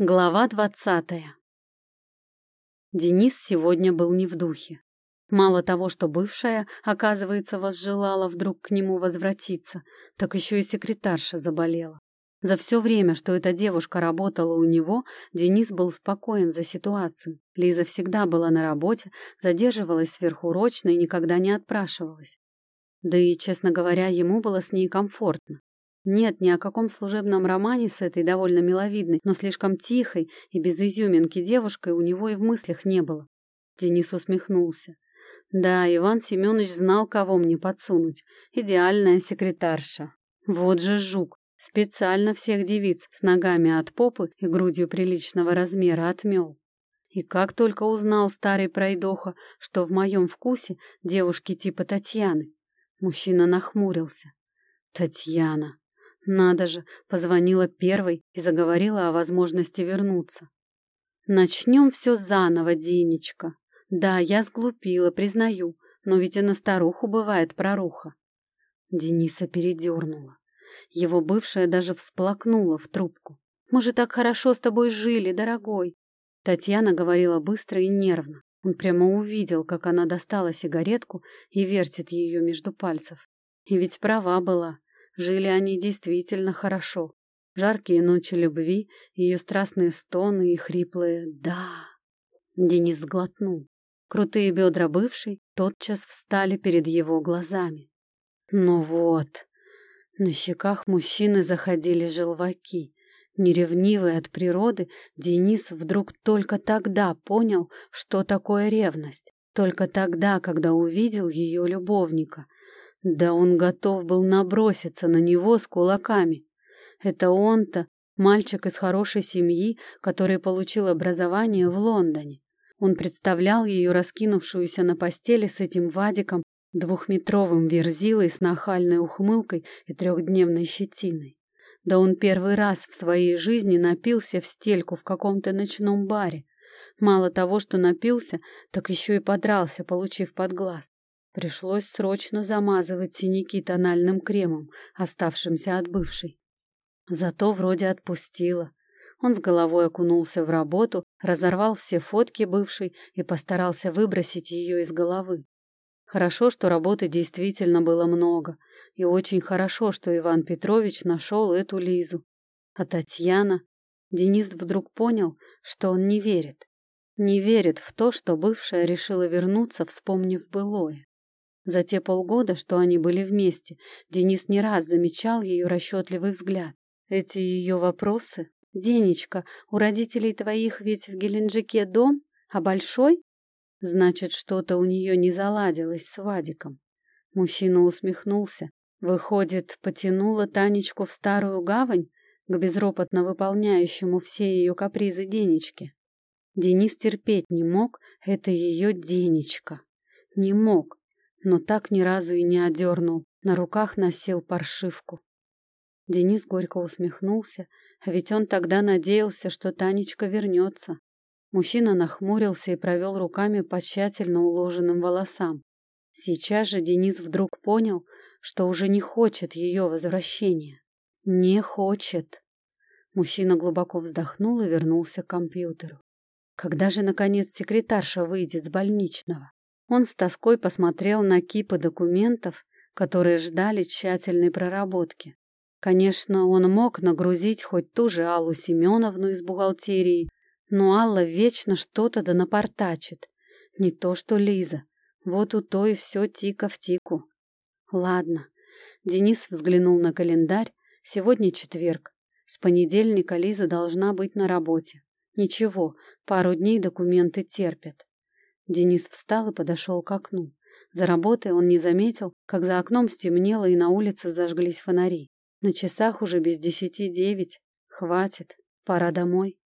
Глава двадцатая. Денис сегодня был не в духе. Мало того, что бывшая, оказывается, возжелала вдруг к нему возвратиться, так еще и секретарша заболела. За все время, что эта девушка работала у него, Денис был спокоен за ситуацию. Лиза всегда была на работе, задерживалась сверхурочно и никогда не отпрашивалась. Да и, честно говоря, ему было с ней комфортно. Нет, ни о каком служебном романе с этой довольно миловидной, но слишком тихой и без изюминки девушкой у него и в мыслях не было. Денис усмехнулся. Да, Иван Семенович знал, кого мне подсунуть. Идеальная секретарша. Вот же жук. Специально всех девиц с ногами от попы и грудью приличного размера отмел. И как только узнал старый пройдоха, что в моем вкусе девушки типа Татьяны, мужчина нахмурился. Татьяна. Надо же, позвонила первой и заговорила о возможности вернуться. Начнем все заново, Денечка. Да, я сглупила, признаю, но ведь и на старуху бывает проруха. Дениса передернула. Его бывшая даже всплакнула в трубку. «Мы же так хорошо с тобой жили, дорогой!» Татьяна говорила быстро и нервно. Он прямо увидел, как она достала сигаретку и вертит ее между пальцев. И ведь права была. Жили они действительно хорошо. Жаркие ночи любви, ее страстные стоны и хриплые «да». Денис сглотнул. Крутые бедра бывшей тотчас встали перед его глазами. Ну вот, на щеках мужчины заходили желваки. Неревнивый от природы, Денис вдруг только тогда понял, что такое ревность. Только тогда, когда увидел ее любовника — да он готов был наброситься на него с кулаками. Это он-то, мальчик из хорошей семьи, который получил образование в Лондоне. Он представлял ее раскинувшуюся на постели с этим Вадиком, двухметровым верзилой с нахальной ухмылкой и трехдневной щетиной. Да он первый раз в своей жизни напился в стельку в каком-то ночном баре. Мало того, что напился, так еще и подрался, получив под глаз. Пришлось срочно замазывать синяки тональным кремом, оставшимся от бывшей. Зато вроде отпустила. Он с головой окунулся в работу, разорвал все фотки бывшей и постарался выбросить ее из головы. Хорошо, что работы действительно было много, и очень хорошо, что Иван Петрович нашел эту Лизу. А Татьяна... Денис вдруг понял, что он не верит. Не верит в то, что бывшая решила вернуться, вспомнив былое. За те полгода, что они были вместе, Денис не раз замечал ее расчетливый взгляд. Эти ее вопросы. «Денечка, у родителей твоих ведь в Геленджике дом, а большой?» Значит, что-то у нее не заладилось с Вадиком. Мужчина усмехнулся. Выходит, потянула Танечку в старую гавань к безропотно выполняющему все ее капризы Денечке. Денис терпеть не мог, это ее Денечка. Не мог, но так ни разу и не одернул, на руках носил паршивку. Денис горько усмехнулся, ведь он тогда надеялся, что Танечка вернется. Мужчина нахмурился и провел руками по тщательно уложенным волосам. Сейчас же Денис вдруг понял, что уже не хочет ее возвращения. Не хочет. Мужчина глубоко вздохнул и вернулся к компьютеру. Когда же, наконец, секретарша выйдет с больничного? Он с тоской посмотрел на кипы документов, которые ждали тщательной проработки. Конечно, он мог нагрузить хоть ту же Аллу Семеновну из бухгалтерии, но Алла вечно что-то да напортачит. Не то что Лиза. Вот у той все тика в тику. Ладно. Денис взглянул на календарь. Сегодня четверг. С понедельника Лиза должна быть на работе. Ничего, пару дней документы терпят. Денис встал и подошел к окну. За работой он не заметил, как за окном стемнело и на улице зажглись фонари. На часах уже без десяти девять. Хватит, пора домой.